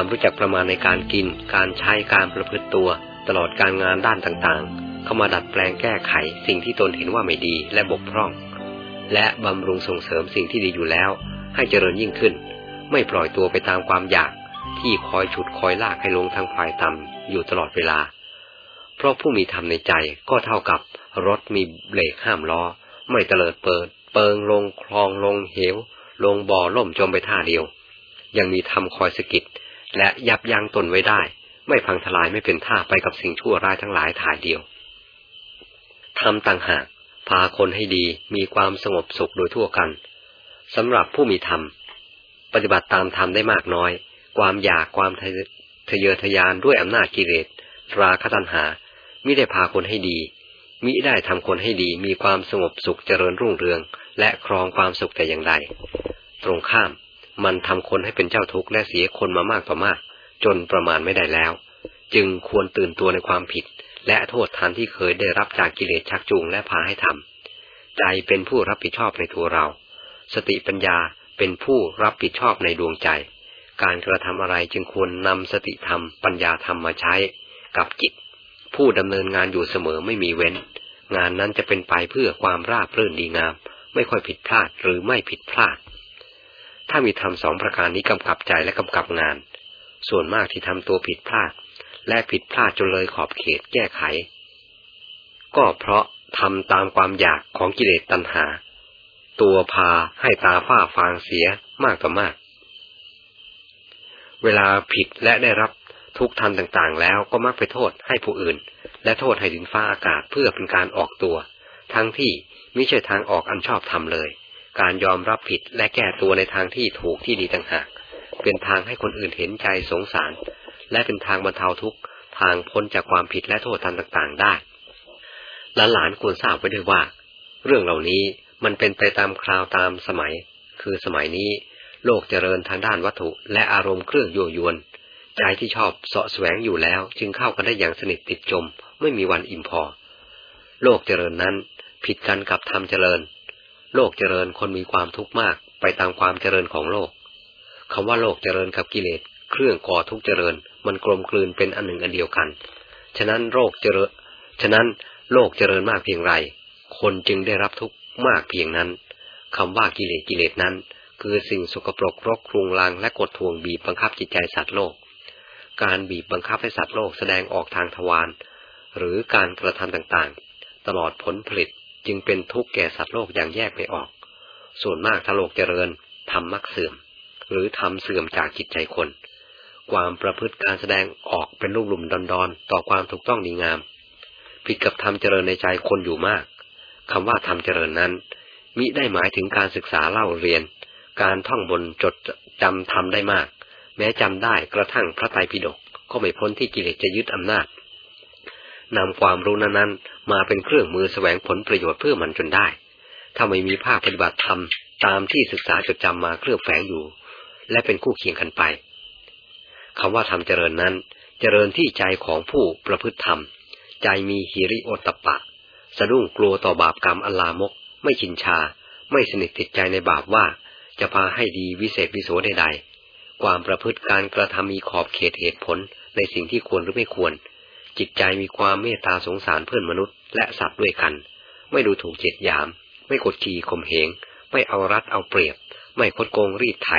ความรู้จักประมาณในการกิน การใช้การประพฤติตัว ตลอดการงานด้านต่างๆ เข้ามาดัดแปลงแก้ไขสิ่งที่ตนเห็นว่าไม่ดีและบกพร่อง และบำรุงส่งเสริมสิ่งที่ดีอยู่แล้ว ให้เจริญยิ่งขึ้น ไม่ปล่อยตัวไปตามความอยาก ที่คอยฉุดคอยลากให้ลงทางฝ่ายต่ำอยู่ตลอดเวลา เพราะผู้มีธรรมในใจก็เท่ากับรถมีเบรกห้ามล้อ ไม่เตลิดเปิด เปิงลงคลองลงเหว ลงบ่อล่มจมไปท่าเดียว ยังมีธรรมคอยสกิด และยับยั้งตนไว้ได้ ไม่พังทลายไม่เป็นท่าไปกับสิ่งชั่วร้ายทั้งหลายถ่ายเดียวทำต่างหากพาคนให้ดีมีความสงบสุขโดยทั่วกันสำหรับผู้มีธรรม ปฏิบัติตามธรรมได้มากน้อย ความอยากความทะเยอทะยานด้วยอำนาจกิเลสราคะตัณหามิได้พาคนให้ดี มิได้ทำคนให้ดีมีความสงบสุขเจริญรุ่งเรือง และครองความสุขแต่อย่างใด ตรงข้าม มันทำคนให้เป็นเจ้าทุกข์และเสียคนมามากต่อมาก จนประมาณไม่ได้แล้ว จึงควรตื่นตัวในความผิด และโทษทานที่เคยได้รับจากกิเลสชักจูงและพาให้ทำใจเป็นผู้รับผิดชอบในตัวเรา สติปัญญาเป็นผู้รับผิดชอบในดวงใจ การกระทำอะไรจึงควรนำสติธรรม ปัญญาธรรมมาใช้ กับจิต ผู้ดำเนินงานอยู่เสมอไม่มีเว้น งานนั้นจะเป็นไปเพื่อความราบรื่นดีงาม ไม่ค่อยผิดพลาดหรือไม่ผิดพลาด ถ้ามีทำสองประการนี้กำกับใจและกำกับงาน ส่วนมากที่ทำตัวผิดพลาด และผิดพลาดจนเลยขอบเขตแก้ไข ก็เพราะทำตามความอยากของกิเลสตัณหา ตัวพาให้ตาฝ้าฟางเสียมากต่อมาก เวลาผิดและได้รับทุกทันต่างๆ แล้วก็มักไปโทษให้ผู้อื่น และโทษให้ดินฟ้าอากาศเพื่อเป็นการออกตัว ทั้งที่ไม่ใช่ทางออกอันชอบทำเลย การยอมรับผิดและแก้ตัวในทางที่ถูกที่ดีต่างหาก เป็นทางให้คนอื่นเห็นใจสงสาร และเป็นทางบรรเทาทุกข์ทางพ้นจากความผิดและโทษทันต่างๆ ได้หลานควรทราบไว้ด้วยว่า เรื่องเหล่านี้มันเป็นไปตามคราวตามสมัย คือสมัยนี้ โลกเจริญทางด้านวัตถุ และอารมณ์เครื่องยั่วยวน ใจที่ชอบเสาะแสวงอยู่แล้ว จึงเข้ากันได้อย่างสนิทติดจม ไม่มีวันอิ่มพอ โลกเจริญนั้นผิดกันกับธรรมเจริญ โลกเจริญคนมีความทุกข์มากไปตามความเจริญของโลกคำว่าโลกเจริญกับกิเลสเครื่องก่อทุกข์เจริญ มันกลมกลืนเป็นอันหนึ่งอันเดียวกัน ฉะนั้นโรคเจริญ ฉะนั้นโลกเจริญมากเพียงไร คนจึงได้รับทุกข์มากเพียงนั้นคำว่ากิเลสกิเลสนั้น คือสิ่งสกปรกรกครุงรังและกดทวงบีบบังคับจิตใจสัตว์โลก การบีบบังคับให้สัตว์โลกแสดงออกทางทวารหรือการกระทำต่างๆ ตลอดผลผลิต จึงเป็นทุกข์แก่สัตว์โลกอย่างแยกไม่ออก ส่วนมากถ้าโลกเจริญทำมักเสื่อม หรือทำเสื่อมจากจิตใจคน ความประพฤติการแสดงออกเป็นลูกหลุมดอนดอนต่อความถูกต้องดีงาม ผิดกับทำเจริญในใจคนอยู่มากคำว่าทำเจริญนั้น มิได้หมายถึงการศึกษาเล่าเรียน การท่องบนจดจำทำได้มาก แม้จำได้กระทั่งพระไตรปิฎกก็ไม่พ้นที่กิเลสจะยึดอำนาจ นำความรู้นั้นมาเป็นเครื่องมือแสวงผลประโยชน์เพื่อมันจนได้ ถ้าไม่มีภาคปฏิบัติธรรมตามที่ศึกษาจดจำมาเคลือบแฝงอยู่ และเป็นคู่เคียงกันไปคำว่าธรรมเจริญนั้น เจริญที่ใจของผู้ประพฤติธรรม ใจมีหิริโอตปะ สะดุ้งกลัวต่อบาปกรรมอลามก ไม่ชินชา ไม่สนิทติดใจในบาปว่า จะพาให้ดีวิเศษวิโสใดๆความประพฤติการกระทำมีขอบเขตเหตุผลในสิ่งที่ควรหรือไม่ควร จิตใจมีความเมตตาสงสารเพื่อนมนุษย์และสัตว์ด้วยกัน ไม่ดูถูกเจ็ดยาม ไม่กดขี่ข่มเหง ไม่เอารัดเอาเปรียบ ไม่คดโกงรีดไถ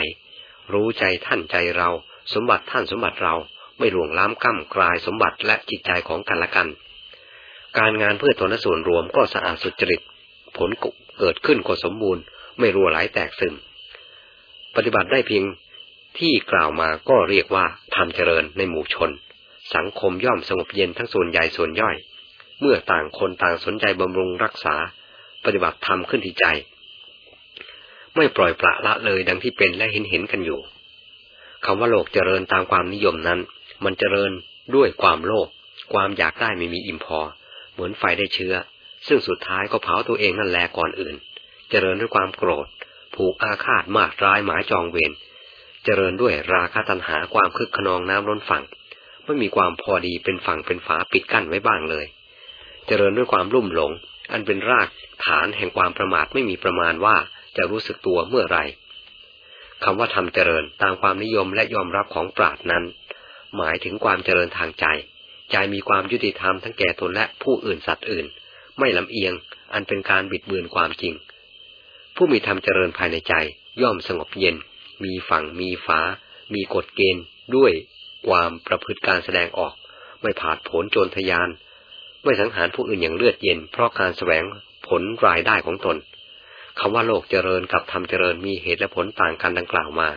รู้ใจท่านใจเรา สมบัติท่านสมบัติเรา ไม่หลวงล้ำก้ำกลายสมบัติและจิตใจของกันและกัน การงานเพื่อตนส่วนรวมก็สะอาดสุจริต ผลเกิดขึ้นก็สมบูรณ์ ไม่รั่วไหลแตกซึม ปฏิบัติได้เพียงที่กล่าวมาก็เรียกว่าทำเจริญในหมู่ชน สังคมย่อมสงบเย็นทั้งส่วนใหญ่ส่วนย่อย เมื่อต่างคนต่างสนใจบำรุงรักษา ปฏิบัติธรรมขึ้นที่ใจ ไม่ปล่อยปละละเลยดังที่เป็นและเห็นเห็นกันอยู่คำว่าโลกเจริญตามความนิยมนั้น มันเจริญด้วยความโลภความอยากได้ไม่มีอิ่มพอ เหมือนไฟได้เชื้อ ซึ่งสุดท้ายก็เผาตัวเองนั่นแหละก่อนอื่น เจริญด้วยความโกรธ ผูกอาฆาตมาดร้ายหมายจองเวรเจริญด้วยราคะตัณหาความคึกขนองน้ำล้นฝั่ง ไม่มีความพอดีเป็นฝั่งเป็นฝาปิดกั้นไว้บ้างเลย เจริญด้วยความลุ่มหลง อันเป็นรากฐานแห่งความประมาทไม่มีประมาณว่าจะรู้สึกตัวเมื่อไรคำว่าทำเจริญตามความนิยมและยอมรับของปราดนั้น หมายถึงความเจริญทางใจ ใจมีความยุติธรรมทั้งแก่ตนและผู้อื่นสัตว์อื่น ไม่ลำเอียง อันเป็นการบิดเบือนความจริง ผู้มีธรรมเจริญภายในใจ ย่อมสงบเย็น มีฝั่งมีฟ้า มีกฎเกณฑ์ด้วย ความประพฤติการแสดงออก ไม่ผาดผลโจรทยาน ไม่สังหารผู้อื่นอย่างเลือดเย็น เพราะการแสวงผลรายได้ของตนคำว่าโลกเจริญกับธรรมเจริญมีเหตุและผลต่างกันดังกล่าวมา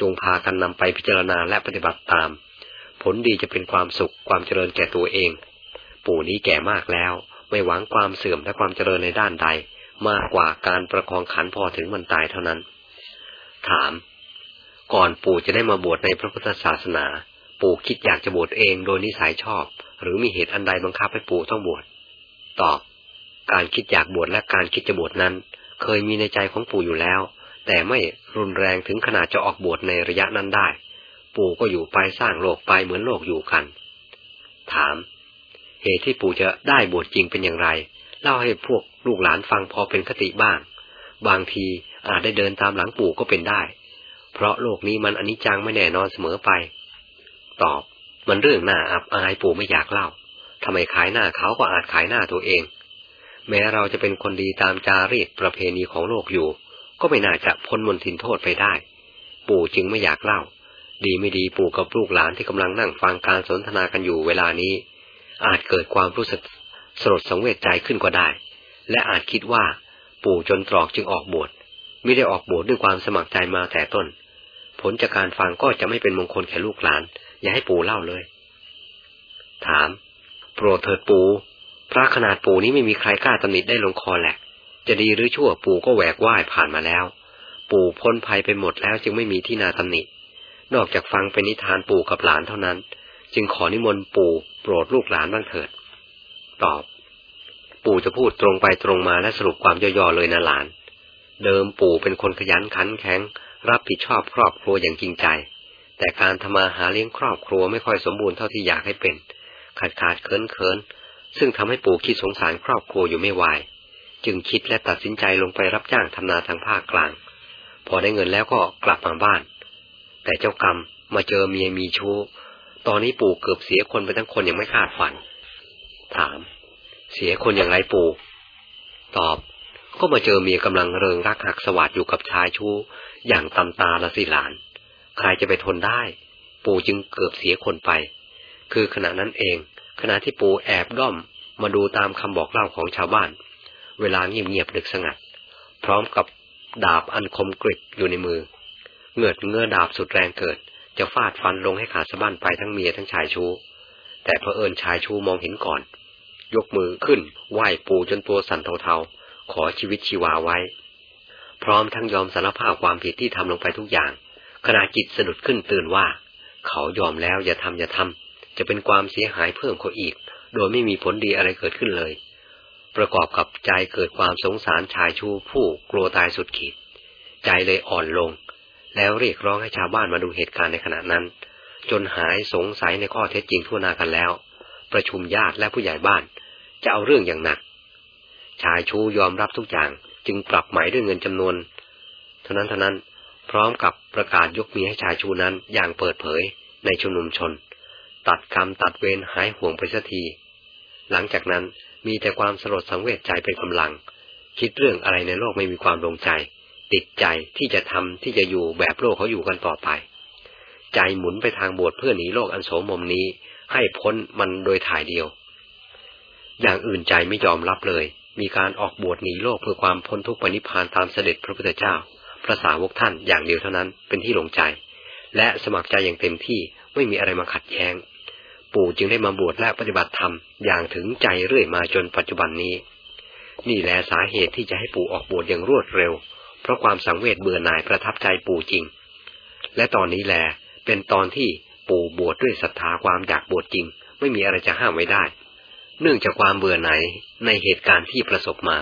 จงพากันนำไปพิจารณาและปฏิบัติตาม ผลดีจะเป็นความสุขความเจริญแก่ตัวเอง ปู่นี้แก่มากแล้ว ไม่หวังความเสื่อมและความเจริญในด้านใด มากกว่าการประคองขันพอถึงมันตายเท่านั้น ถาม ก่อนปู่จะได้มาบวชในพระพุทธศาสนา ปู่คิดอยากจะบวชเองโดยนิสัยชอบ หรือมีเหตุอันใดบังคับให้ปู่ต้องบวชตอบ การคิดอยากบวชและการคิดจะบวชนั้น เคยมีในใจของปู่อยู่แล้ว แต่ไม่รุนแรงถึงขนาดจะออกบวชในระยะนั้นได้ ปู่ก็อยู่ไปสร้างโลกไปเหมือนโลกอยู่กัน ถาม เหตุที่ปู่จะได้บวชจริงเป็นอย่างไร เล่าให้พวกลูกหลานฟังพอเป็นคติบ้าง บางทีอาจได้เดินตามหลังปู่ก็เป็นได้ เพราะโลกนี้มันอนิจจังไม่แน่นอนเสมอไป ตอบ มันเรื่องหน้าอับอายปู่ไม่อยากเล่าทำไมขายหน้าเขาก็อาจขายหน้าตัวเอง แม้เราจะเป็นคนดีตามจารีตประเพณีของโลกอยู่ ก็ไม่น่าจะพ้นมนทินโทษไปได้ ปู่จึงไม่อยากเล่า ดีไม่ดีปู่กับลูกหลานที่กำลังนั่งฟังการสนทนากันอยู่เวลานี้ อาจเกิดความรู้สึกสลดสังเวชใจขึ้นก็ได้ และอาจคิดว่า ปู่จนตรอกจึงออกบวชไม่ได้ออกบวชดด้วยความสมัครใจมาแต่ต้น ผลจากการฟังก็จะไม่เป็นมงคลแก่ลูกหลาน อย่าให้ปู่เล่าเลย ถาม โปรดเถิดปู่พระขนาดปู่นี้ไม่มีใครกล้าตำหนิได้ลงคอแหละ จะดีหรือชั่วปู่ก็แหวกว่ายผ่านมาแล้ว ปู่พ้นภัยไปหมดแล้วจึงไม่มีที่นาตำหนิ นอกจากฟังเป็นนิทานปู่กับหลานเท่านั้น จึงขอนิมนต์ปู่โปรดลูกหลานบ้างเถิด ตอบ ปู่จะพูดตรงไปตรงมาและสรุปความย่อๆเลยนะหลาน เดิมปู่เป็นคนขยันขันแข็ง รับผิดชอบครอบครัวอย่างจริงใจ แต่การทำมาหาเลี้ยงครอบครัวไม่ค่อยสมบูรณ์เท่าที่อยากให้เป็น ขาดขาดเคินเคินซึ่งทำให้ปู่คิดสงสารครอบครัวอยู่ไม่ไหวจึงคิดและตัดสินใจลงไปรับจ้างทำนาทางภาคกลาง พอได้เงินแล้วก็กลับมาบ้าน แต่เจ้ากรรมมาเจอเมียมีชู้ ตอนนี้ปู่เกือบเสียคนไปทั้งคนยังไม่คาดฝัน ถาม เสียคนอย่างไรปู่ ตอบ ก็มาเจอเมียกำลังเริงรักหักสวัสดอยู่กับชายชู้ อย่างตำตาละสิหลาน ใครจะไปทนได้ ปู่จึงเกือบเสียคนไป คือขณะนั้นเอง ขณะที่ปู่แอบด้อมมาดูตามคำบอกเล่าของชาวบ้าน เวลาเงียบๆดึกสงัด พร้อมกับดาบอันคมกริบอยู่ในมือ เงือดเงื้อดาบสุดแรงเกิด จะฟาดฟันลงให้ขาดสะบั้นไปทั้งเมียทั้งชายชู้แต่เพอเอิญชายชู้มองเห็นก่อน ยกมือขึ้น ไหว้ปู่จนตัวสั่นเทาๆ ขอชีวิตชีวาไว้ พร้อมทั้งยอมสารภาพความผิดที่ทำลงไปทุกอย่าง ขณะจิตสะดุดขึ้นตื่นว่า เขายอมแล้วอย่าทำอย่าทำจะเป็นความเสียหายเพิ่มเขาอีก โดยไม่มีผลดีอะไรเกิดขึ้นเลย ประกอบกับใจเกิดความสงสารชายชูผู้กลัวตายสุดขีด ใจเลยอ่อนลง แล้วเรียกร้องให้ชาวบ้านมาดูเหตุการณ์ในขณะนั้น จนหายสงสัยในข้อเท็จจริงทั่วนากันแล้ว ประชุมญาติและผู้ใหญ่บ้าน จะเอาเรื่องอย่างหนัก ชายชูยอมรับทุกอย่างจึงปรับหมายด้วยเงินจำนวน เท่านั้นเท่านั้น พร้อมกับประกาศยกมีให้ชายชูนั้นอย่างเปิดเผยในชุมนุมชน ตัดกรรมตัดเวรหายห่วงไปสักที หลังจากนั้นมีแต่ความสลดสังเวชใจเป็นกำลัง คิดเรื่องอะไรในโลกไม่มีความลงใจ ติดใจที่จะทำที่จะอยู่แบบโลกเขาอยู่กันต่อไป ใจหมุนไปทางบวชเพื่อหนีโลกอันโสมมนี้ ให้พ้นมันโดยถ่ายเดียว อย่างอื่นใจไม่ยอมรับเลย มีการออกบวชหนีโลกเพื่อความพ้นทุกข์ปณิพานตามเสด็จพระพุทธเจ้า พระสาวกท่านอย่างเดียวเท่านั้นเป็นที่หลงใจ และสมัครใจอย่างเต็มที่ไม่มีอะไรมาขัดแย้ง ปู่จึงได้มาบวชและปฏิบัติธรรมอย่างถึงใจเรื่อยมาจนปัจจุบันนี้ นี่แหละสาเหตุที่จะให้ปู่ออกบวชอย่างรวดเร็ว เพราะความสังเวชเบื่อหน่ายประทับใจปู่จริง และตอนนี้แหละเป็นตอนที่ปู่บวชดด้วยศรัทธาความอยากบวชจริง ไม่มีอะไรจะห้ามไว้ได้ เนื่องจากความเบื่อหน่ายในเหตุการณ์ที่ประสบมา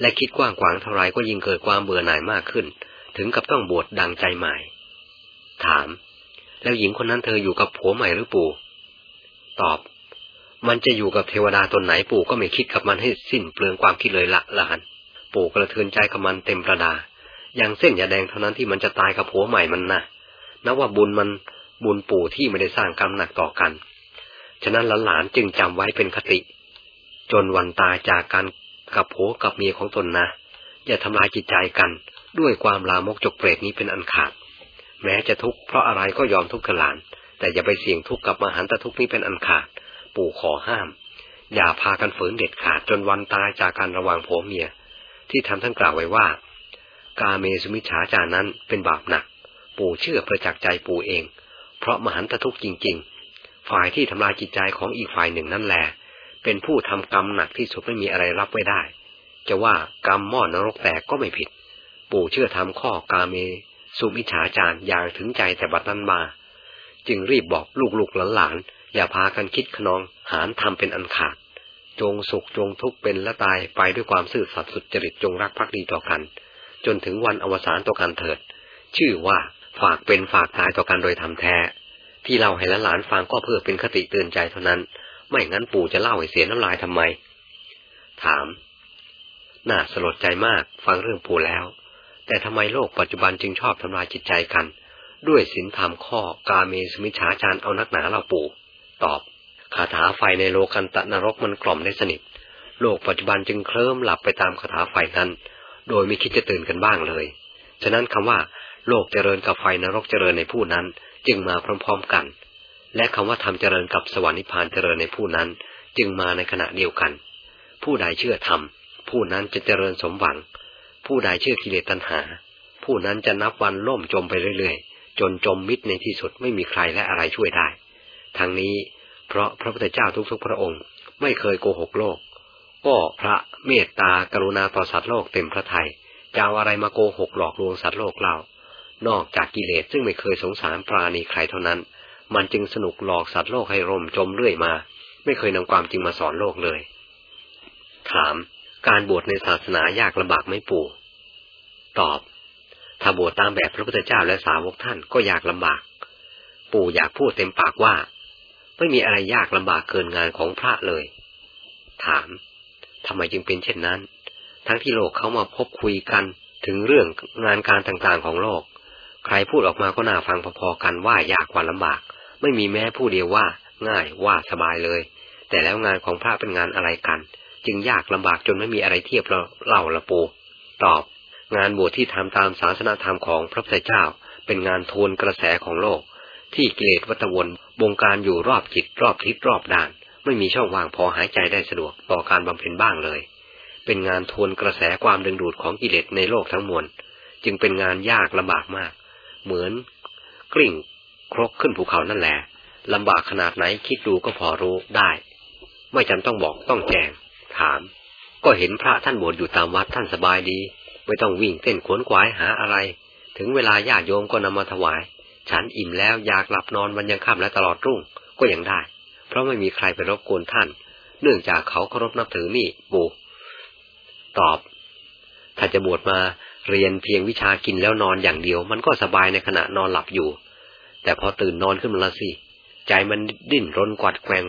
และคิดกว้างขวางเท่าไรก็ยิ่งเกิดความเบื่อหน่ายมากขึ้น ถึงกับต้องบวชดังใจใหม่ ถาม แล้วหญิงคนนั้นเธออยู่กับผัวใหม่หรือปู่ ตอบ มันจะอยู่กับเทวดาตนไหนปู่ก็ไม่คิดกับมันให้สิ้นเปลืองความคิดเลยละหลาน ปู่กระเทือนใจกับมันเต็มประดา อย่างเส้นยาแดงเท่านั้นที่มันจะตายกับผัวใหม่มันนะนับว่าบุญมันบุญปู่ที่ไม่ได้สร้างกรรมหนักต่อกัน ฉะนั้นหลานจึงจำไว้เป็นคติ จนวันตายจากกันกับผัวกับเมียของตนนะ อย่าทำลายจิตใจกัน ด้วยความลามกจกเปรตนี้เป็นอันขาด แม้จะทุกข์เพราะอะไรก็ยอมทุกข์กับหลาน แต่อย่าไปเสี่ยงทุกข์กับมหันตทุกข์นี้เป็นอันขาด ปู่ขอห้าม อย่าพากันฝืนเด็ดขาดจนวันตายจากการระวังผัวเมีย ที่ทำท่านกล่าวไว้ว่า กาเมสุมิชฌาจานั้นเป็นบาปหนัก ปู่เชื่อประจักษ์ใจปู่เอง เพราะมหันตทุกข์จริง ๆ ฝ่ายที่ทำลายจิตใจของอีกฝ่ายหนึ่งนั่นแหละเป็นผู้ทำกรรมหนักที่สุดไม่มีอะไรรับไว้ได้ จะว่ากรรมหม่อนรกแตกก็ไม่ผิด ปู่เชื่อทำข้อกาเมสุมิฉาจารอย่าถึงใจแต่บัดนั้นมา จึงรีบบอกลูกๆหลานๆอย่าพากันคิดขนองหารทำเป็นอันขาด จงสุขจงทุกข์เป็นและตายไปด้วยความซื่อสัตย์สุจริตจงรักภักดีต่อกัน จนถึงวันอวสานต่อกันเถิด ชื่อว่าฝากเป็นฝากตายต่อกันโดยทำแท้ ที่เราให้หลานฟังก็เพื่อเป็นคติเตือนใจเท่านั้น ไม่งั้นปู่จะเล่าให้เสียน้ำลายทำไม ถาม น่าสลดใจมากฟังเรื่องปู่แล้ว แต่ทำไมโลกปัจจุบันจึงชอบทำลายจิตใจกัน ด้วยศีลธรรมข้อกาเมสมิชาจารเอานักหนาเราปู่ ตอบคาถาไฟในโลกันตะนรกมันกล่อมได้สนิท โลกปัจจุบันจึงเคลิ้มหลับไปตามคาถาไฟนั้น โดยไม่คิดจะตื่นกันบ้างเลย ฉะนั้นคำว่า โลกเจริญกับไฟนรกเจริญในผู้นั้น จึงมาพร้อมๆกัน และคำว่าธรรมเจริญกับสวรรค์นิพพานเจริญในผู้นั้น จึงมาในขณะเดียวกัน ผู้ใดเชื่อธรรมผู้นั้นจะเจริญสมหวัง ผู้ใดเชื่อกิเลสตัณหา ผู้นั้นจะนับวันล่มจมไปเรื่อยๆ จนจมมิดในที่สุดไม่มีใครและอะไรช่วยได้ ทั้งนี้เพราะพระพุทธเจ้าทุกๆ พระองค์ไม่เคยโกหกโลก ก็พระเมตตากรุณาต่อสัตว์โลกเต็มพระทยัยจะเอาอะไรมาโกหกหลอกลวงสัตว์โลกเล่านอกจากกิเลสซึ่งไม่เคยสงสารปราณีใครเท่านั้น มันจึงสนุกหลอกสัตว์โลกให้ร่มจมเรื่อยมา ไม่เคยนำความจริงมาสอนโลกเลย ถาม การบวชในศาสนายากลำบากไม่ปู่ ตอบ ถ้าบวชตามแบบพระพุทธเจ้าและสาวกท่านก็ยากลำบาก ปู่อยากพูดเต็มปากว่า ไม่มีอะไรยากลำบากเกินงานของพระเลย ถามทำไมจึงเป็นเช่นนั้น ทั้งที่โลกเขามาพบคุยกันถึงเรื่องงานการต่างๆของโลก ใครพูดออกมาก็น่าฟังพอๆกันว่ายากกว่าลำบาก ไม่มีแม้ผู้เดียวว่า ง่ายว่าสบายเลย แต่แล้วงานของพระเป็นงานอะไรกัน จึงยากลำบากจนไม่มีอะไรเทียบเราเล่าละปู ตอบ งานบวชที่ทำตามศาสนาธรรมของพระพุทธเจ้า เป็นงานทวนกระแสของโลก ที่กิเลสวัตวนบงการอยู่รอบจิตรอบทิศรอบด้าน ไม่มีช่องว่างพอหายใจได้สะดวกต่อการบำเพ็ญบ้างเลย เป็นงานทวนกระแสความดึงดูดของกิเลสในโลกทั้งมวลจึงเป็นงานยากลำบากมาก เหมือน กลิ่งครกขึ้นภูเขานั่นแหละลำบากขนาดไหนคิดดูก็พอรู้ได้ ไม่จำต้องบอกต้องแจง ถาม ก็เห็นพระท่านบวชอยู่ตามวัดท่านสบายดี ไม่ต้องวิ่งเต้นขวนขวายหาอะไร ถึงเวลาญาติโยมก็นำมาถวาย ฉันอิ่มแล้วอยากหลับนอนวันยังค่ำและตลอดรุ่งก็ยังได้ เพราะไม่มีใครไปรบกวนท่าน เนื่องจากเขาเคารพนับถือนี่บูตอบ ถ้าจะบวชมาเรียนเพียงวิชากินแล้วนอนอย่างเดียว มันก็สบายในขณะนอนหลับอยู่ แต่พอตื่นนอนขึ้นมาละสิ ใจมันดิ้นรนกวัดแกง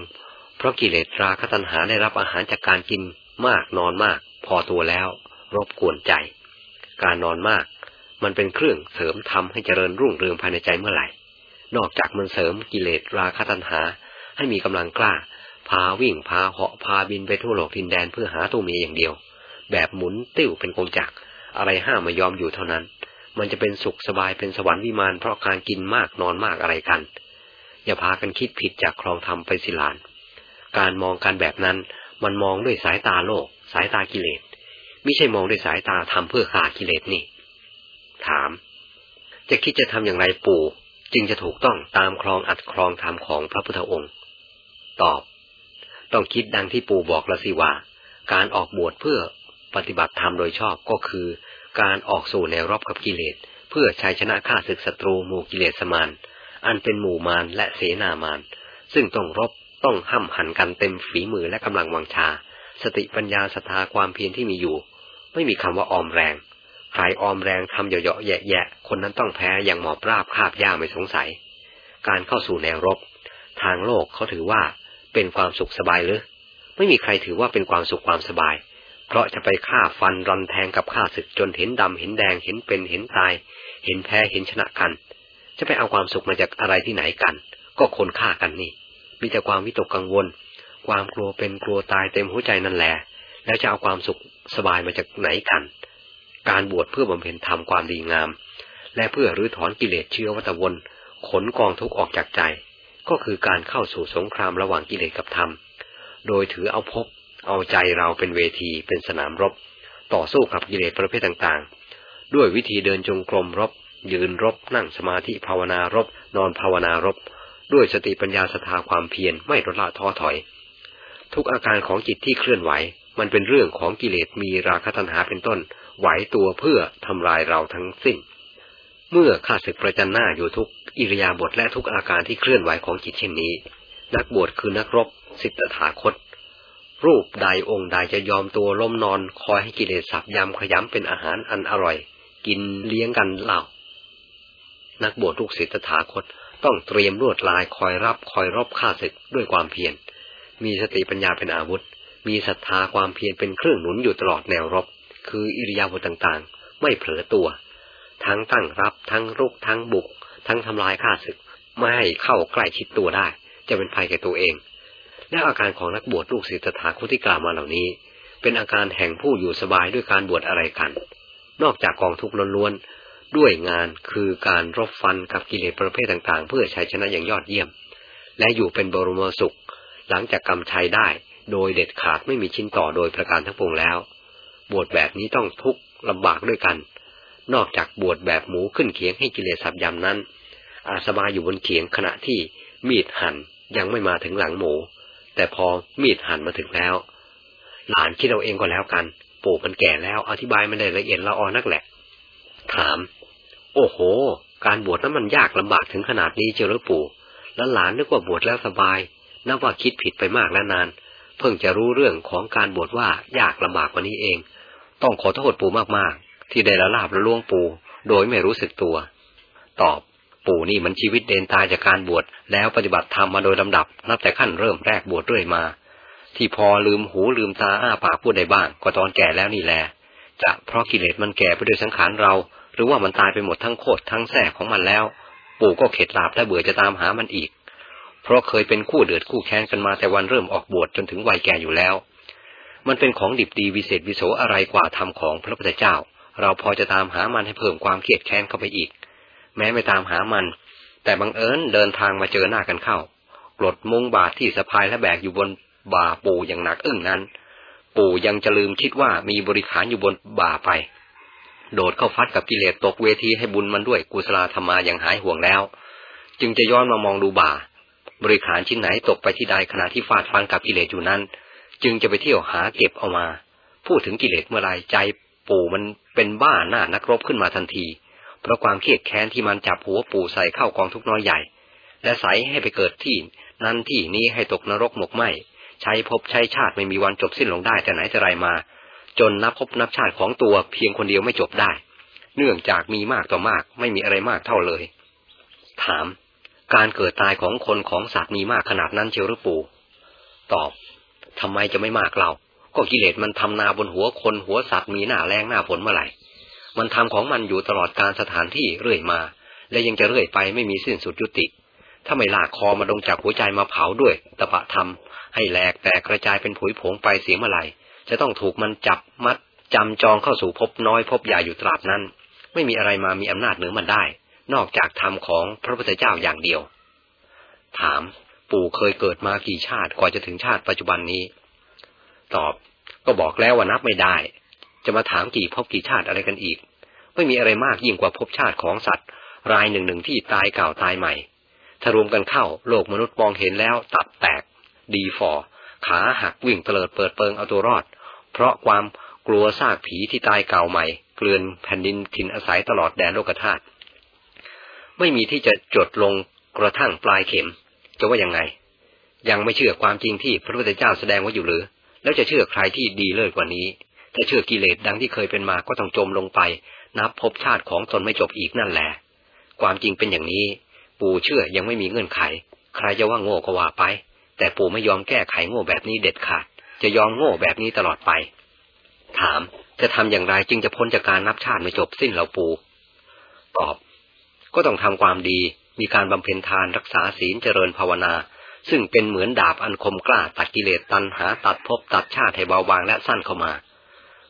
เพราะกิเลสราคตัณหาได้รับอาหารจากการกินมากนอนมาก พอตัวแล้ว รบกวนใจ การนอนมาก มันเป็นเครื่องเสริมทำให้เจริญรุ่งเรืองภายในใจเมื่อไหร่ นอกจากมันเสริมกิเลสราคะตัณหา ให้มีกำลังกล้า พาวิ่งพาเหาะพาบินไปทั่วโลกทินแดนเพื่อหาตัวเมียอย่างเดียว แบบหมุนติ้วเป็นกงจักร อะไรห้ามไม่ยอมอยู่เท่านั้น มันจะเป็นสุขสบายเป็นสวรรค์วิมานเพราะการกินมากนอนมากอะไรกัน อย่าพากันคิดผิดจากครองธรรมไปสิลาน การมองการแบบนั้นมันมองด้วยสายตาโลก สายตากิเลส ม่ใช่มองด้วยสายตาทำเพื่อขากิเลสนี่ ถาม จะคิดจะทำอย่างไรปู่ จึงจะถูกต้องตามครองอัดครองธรรมของพระพุทธองค์ ตอบ ต้องคิดดังที่ปู่บอกละสิว่า การออกบวชเพื่อปฏิบัติธรรมโดยชอบก็คือ การออกสู่แนวรบกับกิเลส เพื่อชัยชนะข้าศึกศัตรูหมู่กิเลสมานอันเป็นหมู่มารและเสนามารซึ่งต้องรบต้องห้ำหันกันเต็มฝีมือและกำลังวังชา สติปัญญาศรัทธาความเพียรที่มีอยู่ ไม่มีคำว่าออมแรงใครออมแรงทำเหยาะๆแยะๆคนนั้นต้องแพ้อย่างหมอบราบคาบย่าไม่สงสัย การเข้าสู่แนวรบ ทางโลกเขาถือว่าเป็นความสุขสบายหรือ ไม่มีใครถือว่าเป็นความสุขความสบาย เพราะจะไปฆ่าฟันรันแทงกับฆ่าศึกจนเห็นดำเห็นแดงเห็นเป็นเห็นตาย เห็นแพ้เห็นชนะกัน จะไปเอาความสุขมาจากอะไรที่ไหนกัน ก็คนฆ่ากันนี่ มีแต่ความวิตกกังวล ความกลัวเป็นกลัวตายเต็มหัวใจนั่นแหละแล้วจะเอาความสุขสบายมาจากไหนกัน การบวชเพื่อบำเพ็ญธรรมความดีงาม และเพื่อรื้อถอนกิเลสเชื้อวัตวนขนกองทุกออกจากใจ ก็คือการเข้าสู่สงครามระหว่างกิเลสกับธรรม โดยถือเอาพบ เอาใจเราเป็นเวทีเป็นสนามรบ ต่อสู้กับกิเลสประเภทต่างๆ ด้วยวิธีเดินจงกรมรบ ยืนรบ นั่งสมาธิภาวนารบ นอนภาวนารบ ด้วยสติปัญญาสถาความเพียรไม่ลดละท้อถอย ทุกอาการของจิตที่เคลื่อนไหว มันเป็นเรื่องของกิเลสมีราคะตัณหาเป็นต้น ไหวตัวเพื่อทำลายเราทั้งสิ้น เมื่อข้าศึกประจันหน้าอยู่ทุกอิริยาบถและทุกอาการที่เคลื่อนไหวของจิตเช่นนี้ นักบวชคือนักรบ สิทธาคต รูปใดองค์ใดจะยอมตัวล้มนอนคอยให้กิเลสสับยำขยำเป็นอาหารอันอร่อย กินเลี้ยงกันเล่านักบวชลูกศิษย์ตถาคตต้องเตรียมลวดลายคอยรับคอยรบฆ่าศึกด้วยความเพียร มีสติปัญญาเป็นอาวุธ มีศรัทธาความเพียรเป็นเครื่องหนุนอยู่ตลอดแนวรบ คืออิริยาบถต่างๆ ไม่เผลอตัว ทั้งตั้งรับ ทั้งรุก ทั้งบุก ทั้งทำลายฆ่าศึก ไม่ให้เข้าใกล้ชิดตัวได้ จะเป็นภัยแก่ตัวเอง และอาการของนักบวชลูกศิษย์ตถาคตที่กล่าวมาเหล่านี้ เป็นอาการแห่งผู้อยู่สบายด้วยการบวชอะไรกัน นอกจากกองทุกข์ล้วนๆ ด้วยงานคือการรบฟันกับกิเลสประเภทต่างๆ เพื่อชัยชนะอย่างยอดเยี่ยม และอยู่เป็นบรมสุข หลังจากกำชัยได้ โดยเด็ดขาดไม่มีชิ้นต่อโดยประการทั้งปวงแล้ว บวชแบบนี้ต้องทุกข์ลำบากด้วยกัน นอกจากบวชแบบหมูขึ้นเขียงให้กิเลสสับยำนั้น อาสบายอยู่บนเขียงขณะที่มีดหั่นยังไม่มาถึงหลังหมู แต่พอมีดหันมาถึงแล้ว หลานคิดเอาเองก็แล้วกัน ปู่มันแก่แล้วอธิบายไม่ได้ละเอียดละออนักแหละ ถาม โอ้โห การบวชนั้นมันยากลำบากถึงขนาดนี้เจ้าหรือปู่แล้วหลานนึกว่าบวชแล้วสบาย นับว่าคิดผิดไปมากแล้วนาน เพิ่งจะรู้เรื่องของการบวชว่ายากลำบากกว่านี้เอง ต้องขอโทษปู่มากๆ ที่ได้ละลาบละล่วงปู่โดยไม่รู้สึกตัว ตอบ ปู่นี่มันชีวิตเดนตายจากการบวชแล้วปฏิบัติธรรมมาโดยลำดับ นับแต่ขั้นเริ่มแรกบวชเรื่อยมา ที่พอลืมหูลืมตาอ้าปากพูดได้บ้าง ก็ตอนแก่แล้วนี่แหละจะเพราะกิเลสมันแก่ไปด้วยสังขารเรา หรือว่ามันตายไปหมดทั้งโคตรทั้งแท้ของมันแล้ว ปู่ก็เข็ดหลาบและเบื่อจะตามหามันอีก เพราะเคยเป็นคู่เดือดคู่แค้นกันมาแต่วันเริ่มออกบวชจนถึงวัยแก่อยู่แล้ว มันเป็นของดิบดีวิเศษวิโสอะไรกว่าธรรมของพระพุทธเจ้า เราพอจะตามหามันให้เพิ่มความเครียดแค้นเข้าไปอีก แม้ไม่ตามหามัน แต่บังเอิญเดินทางมาเจอหน้ากันเข้ากรดมุงบาทที่สะพายและแบกอยู่บนบ่าปู่อย่างหนักอึ้งนั้น ปู่ยังจะลืมคิดว่ามีบริขารอยู่บนบ่าไป โดดเข้าฟัดกับกิเลสตกเวทีให้บุญมันด้วยกุศลธรรมาอย่างหายห่วงแล้ว จึงจะย้อนมามองดูบ่า บริขารชิ้นไหนตกไปที่ใดขณะที่ฟาดฟันกับกิเลสอยู่นั้น จึงจะไปเที่ยวหาเก็บเอามา พูดถึงกิเลสเมื่อไรใจปู่มันเป็นบ้าหน้านักรบขึ้นมาทันที เพราะความเครียดแค้นที่มันจับหัวปู่ใส่เข้ากองทุกน้อยใหญ่ และใส่ให้ไปเกิดที่ นั้นที่นี้ให้ตกนรกหมกไหมใช้พบใช้ชาติไม่มีวันจบสิ้นลงได้แต่ไหนแต่ไรมา จนนับพบนับชาติของตัวเพียงคนเดียวไม่จบได้ เนื่องจากมีมากต่อมากไม่มีอะไรมากเท่าเลย ถาม การเกิดตายของคนของสัตว์มีมากขนาดนั้นเชียวหรือปู่ ตอบทำไมจะไม่มากเรา ก็กิเลสมันทำนาบนหัวคนหัวสัตว์มีหน้าแรงหน้าฝนเมื่อไหร่ มันทำของมันอยู่ตลอดการสถานที่เรื่อยมา และยังจะเรื่อยไปไม่มีสิ้นสุดยุติ ถ้าไม่ลากคอมาลงจากหัวใจมาเผาด้วยตะปะทำให้แหลกแตกกระจายเป็นผุยผงไปเสียเมื่อไหร่ จะต้องถูกมันจับมัดจำจองเข้าสู่ภพน้อยภพใหญ่อยู่ตราบนั้น ไม่มีอะไรมามีอำนาจเหนือมันได้ นอกจากธรรมของพระพุทธเจ้าอย่างเดียว ถามปู่เคยเกิดมากี่ชาติกว่าจะถึงชาติปัจจุบันนี้ ตอบก็บอกแล้วว่านับไม่ได้ จะมาถามกี่ภพกี่ชาติอะไรกันอีก ไม่มีอะไรมากยิ่งกว่าภพชาติของสัตว์ รายหนึ่งหนึ่งที่ตายเก่าตายใหม่ ถ้ารวมกันเข้าโลกมนุษย์มองเห็นแล้วตับแตก ดีฟอขาหักวิ่งเตลิดเปิดเปิงเอาตัวรอด เพราะความกลัวซากผีที่ตายเก่าใหม่ เกลื่อนแผ่นดินถิ่นอาศัยตลอดแดนโลกธาตุ ไม่มีที่จะจดลงกระทั่งปลายเข็ม จะว่ายังไง ยังไม่เชื่อความจริงที่พระพุทธเจ้าแสดงไว้อยู่หรือ แล้วจะเชื่อใครที่ดีเลิศกว่านี้ ถ้าเชื่อกิเลสดังที่เคยเป็นมาก็ต้องจมลงไป นับพบชาติของตนไม่จบอีกนั่นแหละ ความจริงเป็นอย่างนี้ ปู่เชื่อยังไม่มีเงื่อนไข ใครจะว่าโง่ก็ว่าไป แต่ปู่ไม่ยอมแก้ไขโง่แบบนี้เด็ดขาด จะยอมโง่แบบนี้ตลอดไป ถามจะทำอย่างไรจึงจะพ้นจากการนับชาติไม่จบสิ้นเราปู่ตอบ ก็ต้องทำความดี มีการบำเพ็ญทานรักษาศีลเจริญภาวนา ซึ่งเป็นเหมือนดาบอันคมกล้าตัดกิเลสตัณหาตัดภพตัดชาติให้เบาบางและสั้นเข้ามา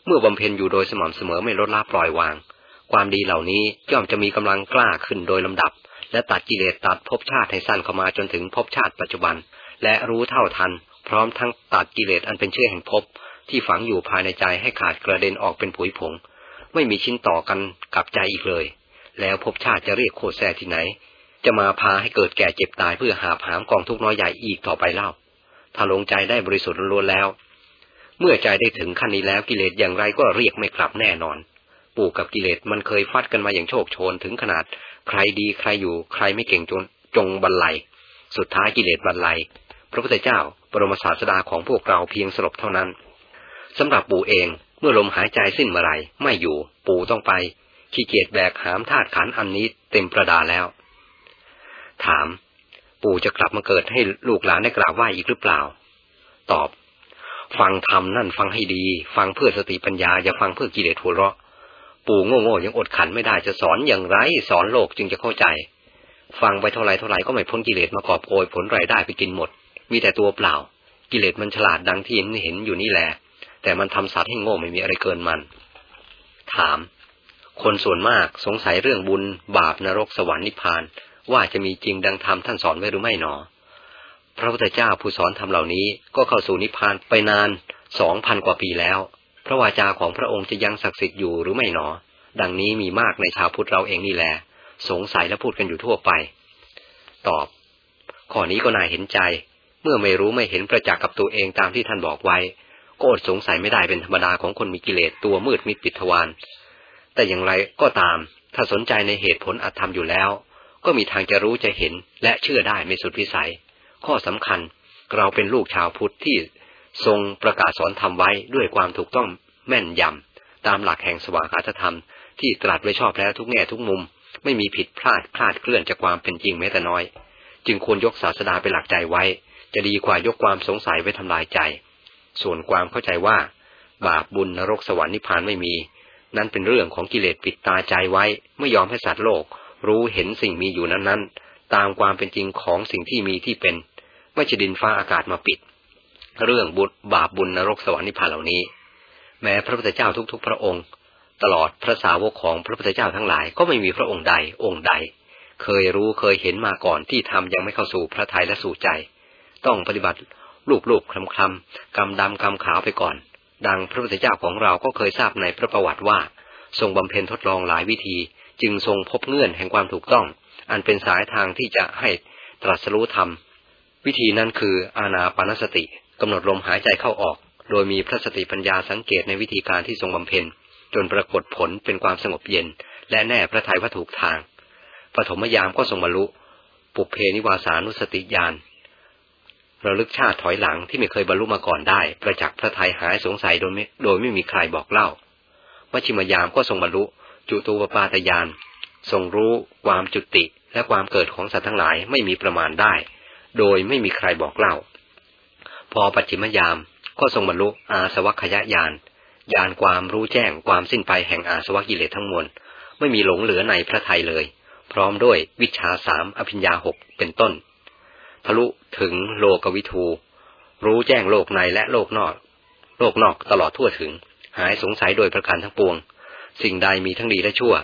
เมื่อบำเพ็ญอยู่โดยสม่ำเสมอไม่ลดละปล่อยวาง ความดีเหล่านี้ย่อมจะมีกำลังกล้าขึ้นโดยลำดับ และตัดกิเลสตัดภพชาติให้สั้นเข้ามาจนถึงภพชาติปัจจุบัน และรู้เท่าทัน พร้อมทั้งตัดกิเลสอันเป็นเชื้อแห่งภพที่ฝังอยู่ภายในใจให้ขาดกระเด็นออกเป็นผุยผง ไม่มีชิ้นต่อกันกับใจอีกเลย แล้วภพชาติจะเรียกโคแซ่ที่ไหน จะมาพาให้เกิดแก่เจ็บตายเพื่อหาผามกองทุกน้อยใหญ่อีกต่อไปเล่า ถ้าลงใจได้บริสุทธิ์ล้วนแล้ว เมื่อใจได้ถึงขั้นนี้แล้วกิเลสอย่างไรก็เรียกไม่กลับแน่นอน ปู่กับกิเลสมันเคยฟัดกันมาอย่างโชคโชนถึงขนาด ใครดีใครอยู่ ใครไม่เก่งจนจงบรรลัย สุดท้ายกิเลสบรรลัย พระพุทธเจ้าปรมศาสดาของพวกเราเพียงสลบเท่านั้นสำหรับปู่เองเมื่อลมหายใจสิ้นเมื่อไรไม่อยู่ ปู่ต้องไป ขี้เกียจแบกหามธาตุขันอันนี้เต็มประดาแล้ว ถาม ปู่จะกลับมาเกิดให้ลูกหลานได้กราบไหว้อีกหรือเปล่า ตอบ ฟังธรรมนั่นฟังให้ดี ฟังเพื่อสติปัญญาอย่าฟังเพื่อกิเลสหัวเราะ ปู่โง่ๆยังอดขันไม่ได้จะสอนอย่างไร สอนโลกจึงจะเข้าใจ ฟังไปเท่าไรเท่าไรก็ไม่พ้นกิเลสมากอบโอยผลรายได้ไปกินหมด มีแต่ตัวเปล่า กิเลสมันฉลาดดังที่เห็นอยู่นี่แหละแต่มันทำสัตว์ให้โง่ไม่มีอะไรเกินมัน ถาม คนส่วนมากสงสัยเรื่องบุญ บาปนรกสวรรค์นิพพาน ว่าจะมีจริงดังธรรมท่านสอนไว้หรือไม่หนอ พระพุทธเจ้าผู้สอนธรรมเหล่านี้ก็เข้าสู่นิพพานไปนานสองพันกว่าปีแล้ว พระวาจาของพระองค์จะยังศักดิ์สิทธิ์อยู่หรือไม่หนอ ดังนี้มีมากในชาวพุทธเราเองนี่แหละสงสัยและพูดกันอยู่ทั่วไป ตอบ ข้อนี้ก็น่าเห็นใจ เมื่อไม่รู้ไม่เห็นประจักษ์กับตัวเองตามที่ท่านบอกไว้ ก็อดสงสัยไม่ได้เป็นธรรมดาของคนมีกิเลสตัวมืดมิดปิดทวาร แต่อย่างไรก็ตาม ถ้าสนใจในเหตุผลอัตธรรมอยู่แล้ว ก็มีทางจะรู้จะเห็นและเชื่อได้ไม่สุดพิสัย ข้อสำคัญเราเป็นลูกชาวพุทธที่ทรงประกาศสอนธรรมไว้ด้วยความถูกต้องแม่นยำตามหลักแห่งสว่างคาธรรม ที่ตรัสไว้ชอบแล้วทุกแง่ทุกมุม ไม่มีผิดพลาดคลาดเคลื่อนจากความเป็นจริงแม้แต่น้อย จึงควรยกศาสดาเป็นหลักใจไว้ จะดีกว่ายกความสงสัยไว้ทำลายใจ ส่วนความเข้าใจว่า บาปบุญนรกสวรรค์นิพพานไม่มี นั่นเป็นเรื่องของกิเลสปิดตาใจไว้ ไม่ยอมให้สัตว์โลก รู้เห็นสิ่งมีอยู่นั้นๆ ตามความเป็นจริงของสิ่งที่มีที่เป็น ไม่จะดินฟ้าอากาศมาปิด เรื่องบุญบาปบุญนรกสวรรค์นิพพานเหล่านี้ แม้พระพุทธเจ้าทุกๆ พระองค์ ตลอดพระสาวกของพระพุทธเจ้าทั้งหลายก็ไม่มีพระองค์ใดองค์ใด เคยรู้เคยเห็นมาก่อนที่ทำยังไม่เข้าสู่พระทัยและสู่ใจ ต้องปฏิบัติรูปรูปคลำคำกำดำกำขาวไปก่อน ดังพระพุทธเจ้าของเราก็เคยทราบในพระประวัติว่า ทรงบำเพ็ญทดลองหลายวิธี จึงทรงพบเงื่อนแห่งความถูกต้อง อันเป็นสายทางที่จะให้ตรัสรู้ธรรม วิธีนั้นคืออาณาปานสติกำหนดลมหายใจเข้าออก โดยมีพระสติปัญญาสังเกตในวิธีการที่ทรงบำเพ็ญ จนปรากฏผลเป็นความสงบเย็น และแน่พระทัยว่าถูกทางปฐมยามก็ทรงบรรลุ ปุเพนิวาสานุสติญาณ ระลึกชาติถอยหลังที่ไม่เคยบรรลุมาก่อนได้ ประจักษ์พระทัยหายสงสัยโดยไม่โดยไม่มีใครบอกเล่าวชิมยามก็ทรงบรรลุ จุตูปปาตยานทรงรู้ความจุติและความเกิดของสัตว์ทั้งหลายไม่มีประมาณได้ โดยไม่มีใครบอกเล่า พอปัจฉิมยามก็ทรงบรรลุอาสวัคยายานยานความรู้แจ้งความสิ้นไปแห่งอาสวะกิเลสทั้งมวลไม่มีหลงเหลือในพระทัยเลย พร้อมด้วยวิชาสามอภิญญาหกเป็นต้น ทะลุถึงโลกวิทู รู้แจ้งโลกในและโลกนอก โลกนอกตลอดทั่วถึง หายสงสัยโดยประการทั้งปวง สิ่งใดมีทั้งดีและชั่ว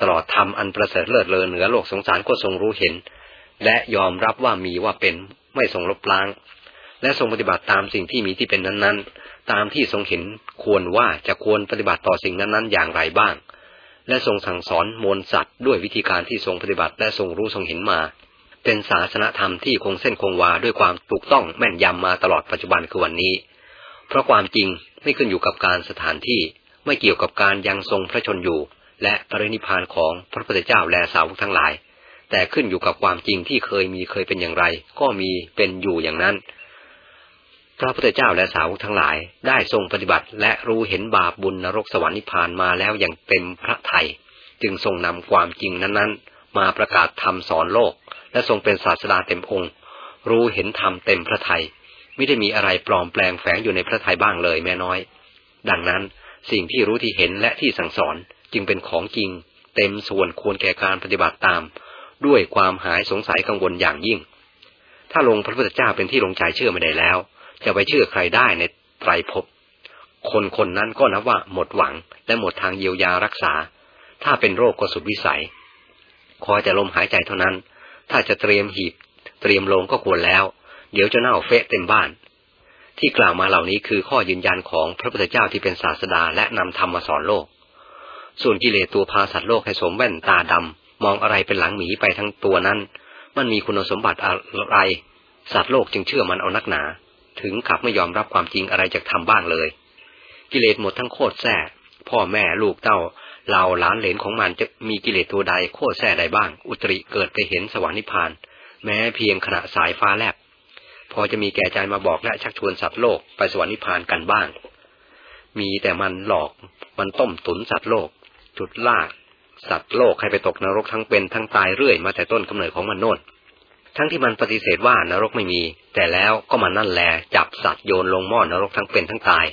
ตลอดธรรมอันประเสริฐเลิศเลอเหนือโลกสงสารก็ทรงรู้เห็น และยอมรับว่ามีว่าเป็นไม่ทรงลบล้าง และทรงปฏิบัติตามสิ่งที่มีที่เป็นนั้นๆ ตามที่ทรงเห็นควรว่าจะควรปฏิบัติต่อสิ่งนั้นๆ อย่างไรบ้าง และทรงสั่งสอนมวลสัตว์ด้วยวิธีการที่ทรงปฏิบัติและทรงรู้ทรงเห็นมา เป็นศาสนธรรมที่คงเส้นคงวาด้วยความถูกต้องแม่นยำมาตลอดปัจจุบันคือวันนี้ เพราะความจริงไม่ขึ้นอยู่กับการสถานที่ไม่เกี่ยวกับการยังทรงพระชนอยู่ และปรินิพานของพระพุทธเจ้าและสาวกทั้งหลาย แต่ขึ้นอยู่กับความจริงที่เคยมีเคยเป็นอย่างไร ก็มีเป็นอยู่อย่างนั้น พระพุทธเจ้าและสาวกทั้งหลาย ได้ทรงปฏิบัติ และรู้เห็นบาปบุญนรกสวรรค์นิพพานมาแล้วอย่างเต็มพระทยจึงทรงนำความจริงนั้นๆ มาประกาศธรรมสอนโลก และทรงเป็นศาสดาเต็มองค์ รู้เห็นธรรมเต็มพระทยัยไม่ได้มีอะไรปลอมแปลงแฝงอยู่ในพระทัยบ้างเลยแม่น้อย ดังนั้นสิ่งที่รู้ที่เห็นและที่สั่งสอนจึงเป็นของจริง เต็มส่วนควรแก่การปฏิบัติตาม ด้วยความหายสงสัยกังวลอย่างยิ่ง ถ้าลงพระพุทธเจ้าเป็นที่ลงใจเชื่อไม่ได้แล้ว จะไปเชื่อใครได้ในไตรภพคนคนนั้นก็นับว่าหมดหวังและหมดทางเยียวยารักษา ถ้าเป็นโรคก็สุดวิสัย คอยจะลมหายใจเท่านั้น ถ้าจะเตรียมหีบ เตรียมลงก็ควรแล้ว เดี๋ยวจะเน่าเฟะเต็มบ้าน ที่กล่าวมาเหล่านี้คือข้อยืนยันของพระพุทธเจ้าที่เป็นศาสดาและนำธรรมมาสอนโลก ส่วนกิเลสตัวพาสัตว์โลกให้สมแว่นตาดำมองอะไรเป็นหลังหมีไปทั้งตัวนั้น มันมีคุณสมบัติอะไร สัตว์โลกจึงเชื่อมันเอานักหนา ถึงขับไม่ยอมรับความจริงอะไรจากธรรมบ้างเลย กิเลสหมดทั้งโคตรแท้พ่อแม่ลูกเต้า เราหลานเหลนของมันจะมีกิเลสตัวใดโคตรแท้ใดบ้าง อุตริเกิดไปเห็นสวรรค์นิพพาน แม้เพียงขณะสายฟ้าแลบ พอจะมีแก่ใจมาบอกและชักชวนสัตว์โลกไปสวรรค์นิพพานกันบ้าง มีแต่มันหลอกมันต้มตุนสัตว์โลก จุดลากสัตว์โลกให้ไปตกนรกทั้งเป็นทั้งตายเรื่อยมาแต่ต้นกำเนิดของมันโน่นทั้งที่มันปฏิเสธว่านรกไม่มี แต่แล้วก็มันนั่นแลจับสัตว์โยนลงหม้อนรกทั้งเป็นทั้งตาย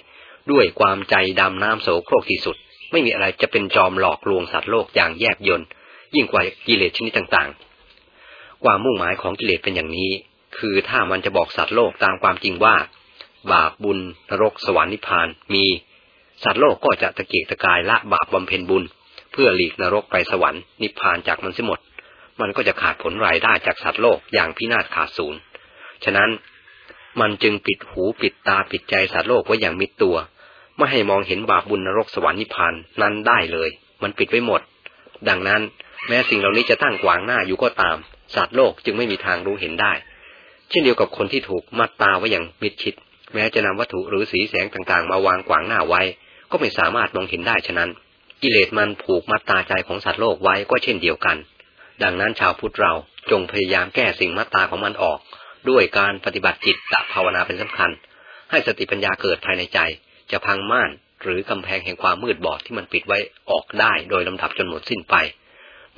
ด้วยความใจดำน้ำโสโครกที่สุด ไม่มีอะไรจะเป็นจอมหลอกลวงสัตว์โลกอย่างแยบยนยิ่งกว่ากิเลสชนิดต่างๆ ความมุ่งหมายของกิเลสเป็นอย่างนี้ คือถ้ามันจะบอกสัตว์โลกตามความจริงว่า บาปบุญนรกสวรรค์นิพพานมี สัตว์โลกก็จะตะเกียกตะกายละบาปบำเพ็ญบุญ เพื่อหลีกนรกไปสวรรค์นิพพานจากมันเสียหมด มันก็จะขาดผลรายได้จากสัตว์โลกอย่างพินาศขาดศูนย์ ฉะนั้นมันจึงปิดหูปิดตาปิดใจสัตว์โลกไว้อย่างมิดตัว ไม่ให้มองเห็นบาปบุญนรกสวรรค์นิพพานนั้นได้เลย มันปิดไว้หมด ดังนั้น แม้สิ่งเหล่านี้จะตั้งขวางหน้าอยู่ก็ตามสัตว์โลกจึงไม่มีทางรู้เห็นได้ เช่นเดียวกับคนที่ถูกมัดตาไว้อย่างมิดชิด แม้จะนำวัตถุหรือสีแสงต่างๆ มาวางขวางหน้าไว้ ก็ไม่สามารถมองเห็นได้ฉะนั้น กิเลสมันผูกมัดตาใจของสัตว์โลกไว้ก็เช่นเดียวกัน ดังนั้นชาวพุทธเราจงพยายามแก้สิ่งมัดตาของมันออก ด้วยการปฏิบัติจิตตภาวนาเป็นสำคัญ ให้สติปัญญาเกิดภายในใจ จะพังม่านหรือกำแพงแห่งความมืดบอดที่มันปิดไว้ออกได้โดยลำดับจนหมดสิ้นไป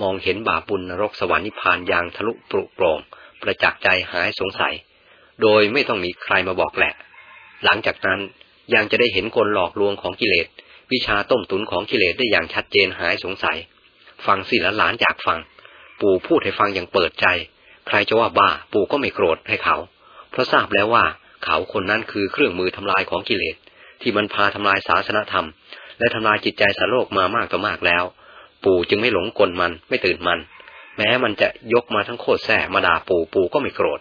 มองเห็นบาปุญนรกสวรรค์นิพพานอย่างทะลุปรุโปร่งประจักษ์ใจหายสงสัย โดยไม่ต้องมีใครมาบอกแหละ หลังจากนั้นยังจะได้เห็นกลหลอกลวงของกิเลส วิชาต้มตุนของกิเลสได้อย่างชัดเจนหายสงสัย ฟังสิละหลานอยากฟัง ปู่พูดให้ฟังอย่างเปิดใจ ใครจะว่าบ้าปู่ก็ไม่โกรธให้เขา เพราะทราบแล้วว่าเขาคนนั้นคือเครื่องมือทำลายของกิเลส ที่มันพาทำลายศาสนธรรม และทำลายจิตใจสารโลกมามากต่อมากแล้ว ปู่จึงไม่หลงกลมันไม่ตื่นมัน แม้มันจะยกมาทั้งโคตรแส่มาด่าปู่ปู่ก็ไม่โกรธ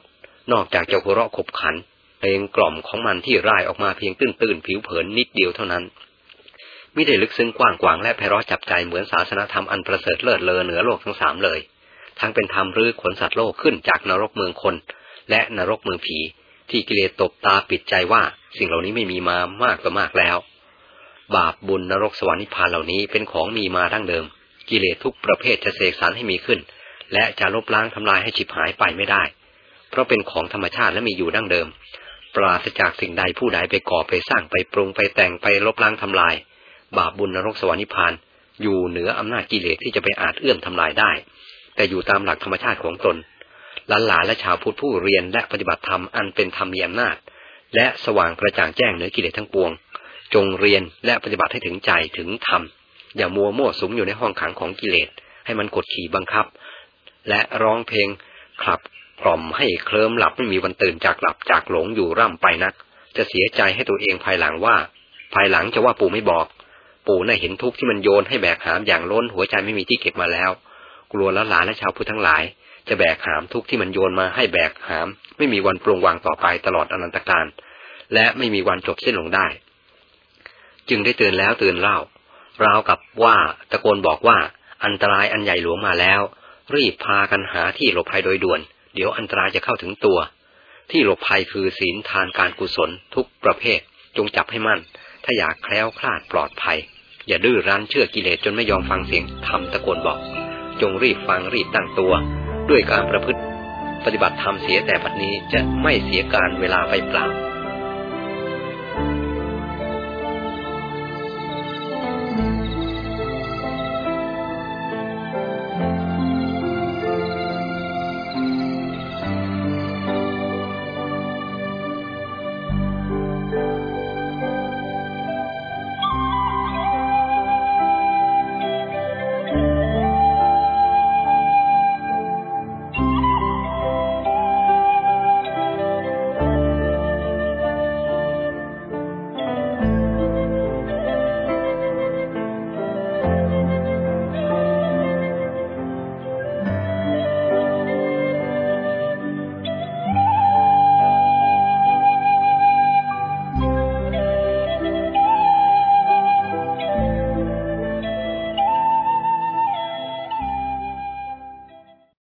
นอกจากจะหัวเราะขบขันเพลงกล่อมของมันที่ร่ายออกมาเพียงตื้นๆผิวเผินนิดเดียวเท่านั้นไม่ได้ลึกซึ้งกว้างกวางและไพเราะจับใจเหมือนศาสนธรรมอันประเสริฐเลิศเลอเหนือโลกทั้งสามเลย ทั้งเป็นธรรมรื้อขนสัตว์โลกขึ้นจากนรกเมืองคน และนรกเมืองผี ที่กิเลสตบตาปิดใจว่า สิ่งเหล่านี้ไม่มีมามากต่อมากแล้ว บาปบุญนรกสวรรค์นิพพานเหล่านี้เป็นของมีมาดั้งเดิม กิเลสทุกประเภทจะเสกสรรให้มีขึ้น และจะลบล้างทำลายให้ฉิบหายไปไม่ได้ เพราะเป็นของธรรมชาติและมีอยู่ดั้งเดิม ปราศจากสิ่งใดผู้ใดไปก่อไปสร้างไปปรุงไปแต่งไปลบล้างทำลาย บาปบุญนรกสวรรค์นิพพานอยู่เหนืออำนาจกิเลสที่จะไปอาจเอื้อมทำลายได้ แต่อยู่ตามหลักธรรมชาติของตนหลานหลานและชาวพุทธผู้เรียนและปฏิบัติธรรมอันเป็นธรรมมีอำนาจ และสว่างกระจ่างแจ้งเหนือกิเลสทั้งปวง จงเรียนและปฏิบัติให้ถึงใจถึงธรรม อย่ามัวโม่สุมอยู่ในห้องขังของกิเลส ให้มันกดขี่บังคับ และร้องเพลงขับกล่อมให้เคลิ้มหลับไม่มีวันตื่นจากหลับจากหลงอยู่ร่ำไปนัก จะเสียใจให้ตัวเองภายหลังว่า ภายหลังจะว่าปู่ไม่บอก ปู่น่ะเห็นทุกข์ที่มันโยนให้แบกหามอย่างล้นหัวใจไม่มีที่เก็บมาแล้ว กลัวละหลานและชาวพุทธทั้งหลาย จะแบกหามทุกที่มันโยนมาให้แบกหาม ไม่มีวันปรงวางต่อไปตลอดอนันตการ และไม่มีวันจบสิ้นลงได้ จึงได้เตือนแล้วเตือนเล่าราวกับว่าตะโกนบอกว่าอันตรายอันใหญ่หลวงมาแล้ว รีบพากันหาที่หลบภัยโดยด่วน เดี๋ยวอันตรายจะเข้าถึงตัว ที่หลบภัยคือศีลทานการกุศลทุกประเภท จงจับให้มั่น ถ้าอยากแคล้วคลาดปลอดภัย อย่าดื้อรั้นเชื่อกิเลสจนไม่ยอมฟังเสียงธรรมตะโกนบอก จงรีบฟังรีบตั้งตัว ด้วยการประพฤติ ปฏิบัติธรรมเสียแต่ปัจนี้จะไม่เสียการเวลาไปเปล่า